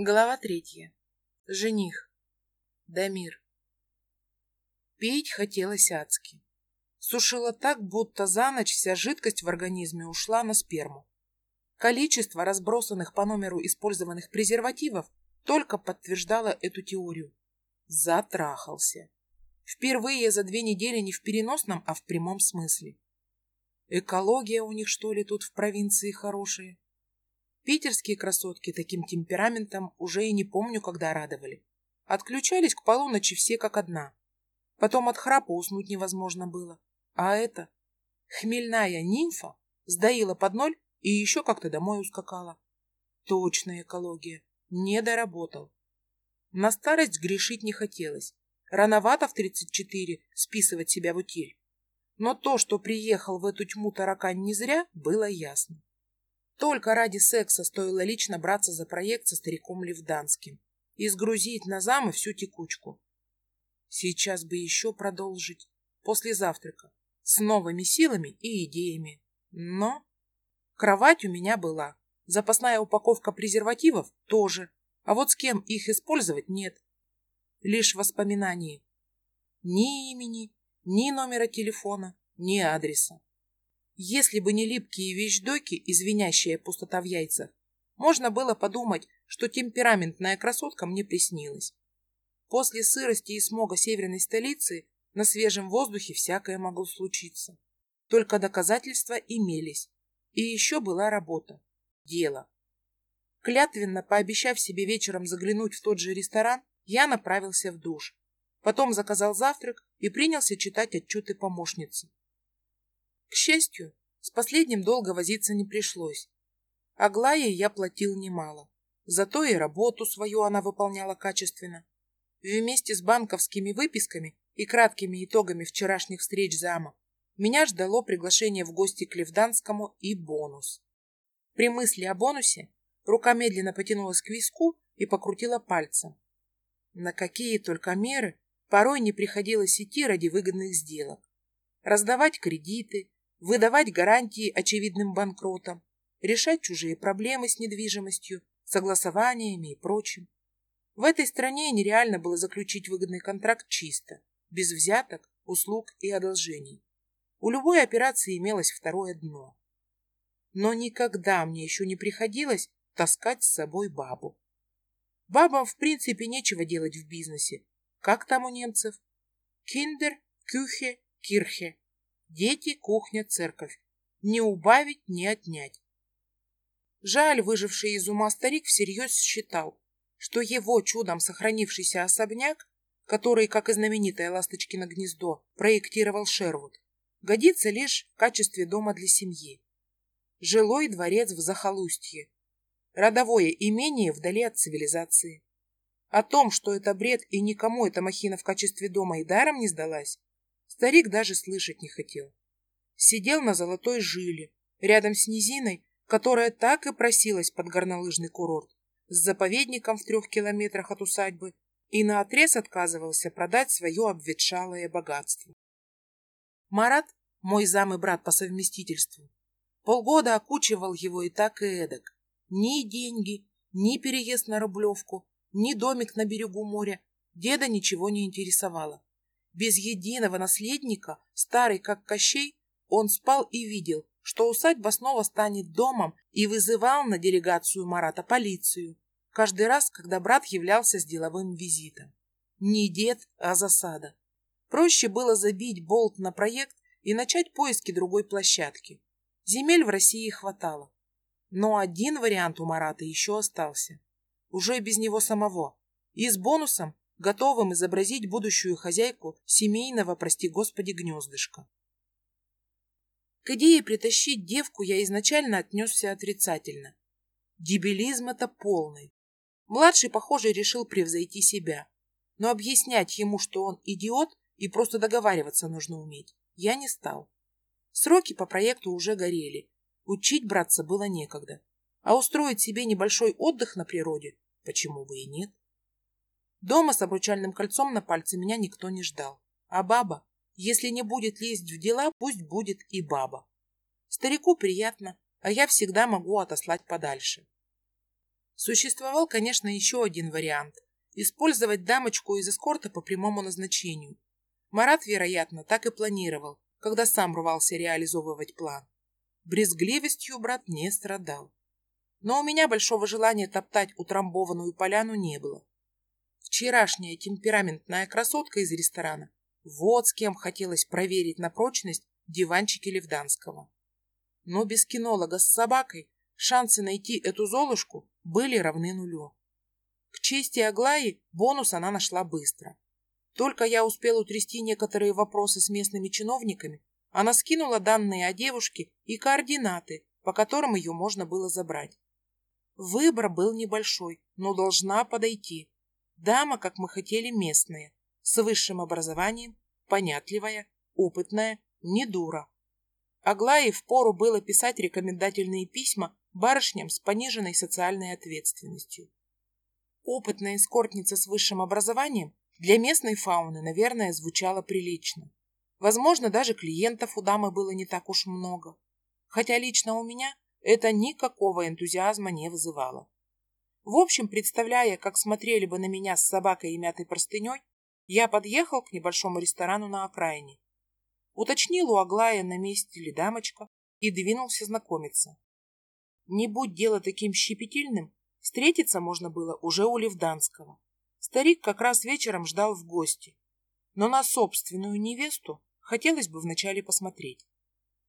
Глава третья. Жених. Дамир. Пить хотелось адски. Сушило так, будто за ночь вся жидкость в организме ушла на сперму. Количество разбросанных по номеру использованных презервативов только подтверждало эту теорию. Затрахался. Впервые за две недели не в переносном, а в прямом смысле. Экология у них, что ли, тут в провинции хорошая? Питерские красотки таким темпераментом уже и не помню, когда радовали. Отключались к полуночи все как одна. Потом от храпа уснуть невозможно было. А это... Хмельная нимфа сдаила под ноль и еще как-то домой ускакала. Точная экология. Не доработал. На старость грешить не хотелось. Рановато в 34 списывать себя в утиль. Но то, что приехал в эту тьму таракань не зря, было ясно. Только ради секса стоило лично браться за проект со стариком Левданским и сгрузить на замы всю текучку. Сейчас бы еще продолжить, после завтрака, с новыми силами и идеями. Но кровать у меня была, запасная упаковка презервативов тоже, а вот с кем их использовать нет. Лишь воспоминания. Ни имени, ни номера телефона, ни адреса. Если бы не липкие вещдоки и звенящая пустота в яйцах, можно было подумать, что темпераментная красотка мне приснилась. После сырости и смога северной столицы на свежем воздухе всякое могло случиться. Только доказательства имелись. И еще была работа. Дело. Клятвенно пообещав себе вечером заглянуть в тот же ресторан, я направился в душ. Потом заказал завтрак и принялся читать отчеты помощницы. К счастью, с последним долго возиться не пришлось. Аглае я платил немало. Зато и работу свою она выполняла качественно. Вместе с банковскими выписками и краткими итогами вчерашних встреч зама меня ждало приглашение в гости к Левданскому и бонус. При мысли о бонусе рука медленно потянулась к виску и покрутила пальцем. На какие только меры порой не приходилось идти ради выгодных сделок. Раздавать кредиты, выдавать гарантии очевидным банкротам, решать чужие проблемы с недвижимостью, согласованиями и прочим. В этой стране нереально было заключить выгодный контракт чисто, без взяток, услуг и одолжений. У любой операции имелось второе дно. Но никогда мне еще не приходилось таскать с собой бабу. Бабам, в принципе, нечего делать в бизнесе. Как там у немцев? Киндер, кюхе, кирхе. Дети, кухня, церковь. Не убавить, не отнять. Жаль, выживший из ума старик всерьез считал, что его чудом сохранившийся особняк, который, как и знаменитое Ласточкино гнездо, проектировал Шервуд, годится лишь в качестве дома для семьи. Жилой дворец в захолустье. Родовое имение вдали от цивилизации. О том, что это бред и никому эта махина в качестве дома и даром не сдалась, Старик даже слышать не хотел. Сидел на золотой жиле, рядом с низиной, которая так и просилась под горнолыжный курорт, с заповедником в трех километрах от усадьбы, и наотрез отказывался продать свое обветшалое богатство. Марат, мой зам и брат по совместительству, полгода окучивал его и так и эдак. Ни деньги, ни переезд на Рублевку, ни домик на берегу моря деда ничего не интересовало. Без единого наследника, старый как Кощей, он спал и видел, что усадьба снова станет домом и вызывал на делегацию Марата полицию, каждый раз, когда брат являлся с деловым визитом. Не дед, а засада. Проще было забить болт на проект и начать поиски другой площадки. Земель в России хватало. Но один вариант у Марата еще остался. Уже без него самого. И с бонусом готовым изобразить будущую хозяйку семейного, прости господи, гнездышка. К идее притащить девку я изначально отнесся отрицательно. Дебилизм это полный. Младший, похоже, решил превзойти себя. Но объяснять ему, что он идиот и просто договариваться нужно уметь, я не стал. Сроки по проекту уже горели. Учить браться было некогда. А устроить себе небольшой отдых на природе, почему бы и нет? Дома с обручальным кольцом на пальце меня никто не ждал. А баба, если не будет лезть в дела, пусть будет и баба. Старику приятно, а я всегда могу отослать подальше. Существовал, конечно, еще один вариант – использовать дамочку из эскорта по прямому назначению. Марат, вероятно, так и планировал, когда сам рвался реализовывать план. Брезгливостью брат не страдал. Но у меня большого желания топтать утрамбованную поляну не было. Вчерашняя темпераментная красотка из ресторана вот с кем хотелось проверить на прочность диванчики Левданского. Но без кинолога с собакой шансы найти эту Золушку были равны нулю. К чести Аглаи бонус она нашла быстро. Только я успел утрясти некоторые вопросы с местными чиновниками, она скинула данные о девушке и координаты, по которым ее можно было забрать. Выбор был небольшой, но должна подойти. Дама, как мы хотели, местная, с высшим образованием, понятливая, опытная, не дура. Аглае впору было писать рекомендательные письма барышням с пониженной социальной ответственностью. Опытная эскортница с высшим образованием для местной фауны, наверное, звучала прилично. Возможно, даже клиентов у дамы было не так уж много. Хотя лично у меня это никакого энтузиазма не вызывало. В общем, представляя, как смотрели бы на меня с собакой и мятой простыней, я подъехал к небольшому ресторану на окраине. Уточнил у Аглая, на месте ли дамочка, и двинулся знакомиться. Не будь дело таким щепетильным, встретиться можно было уже у Левданского. Старик как раз вечером ждал в гости, но на собственную невесту хотелось бы вначале посмотреть.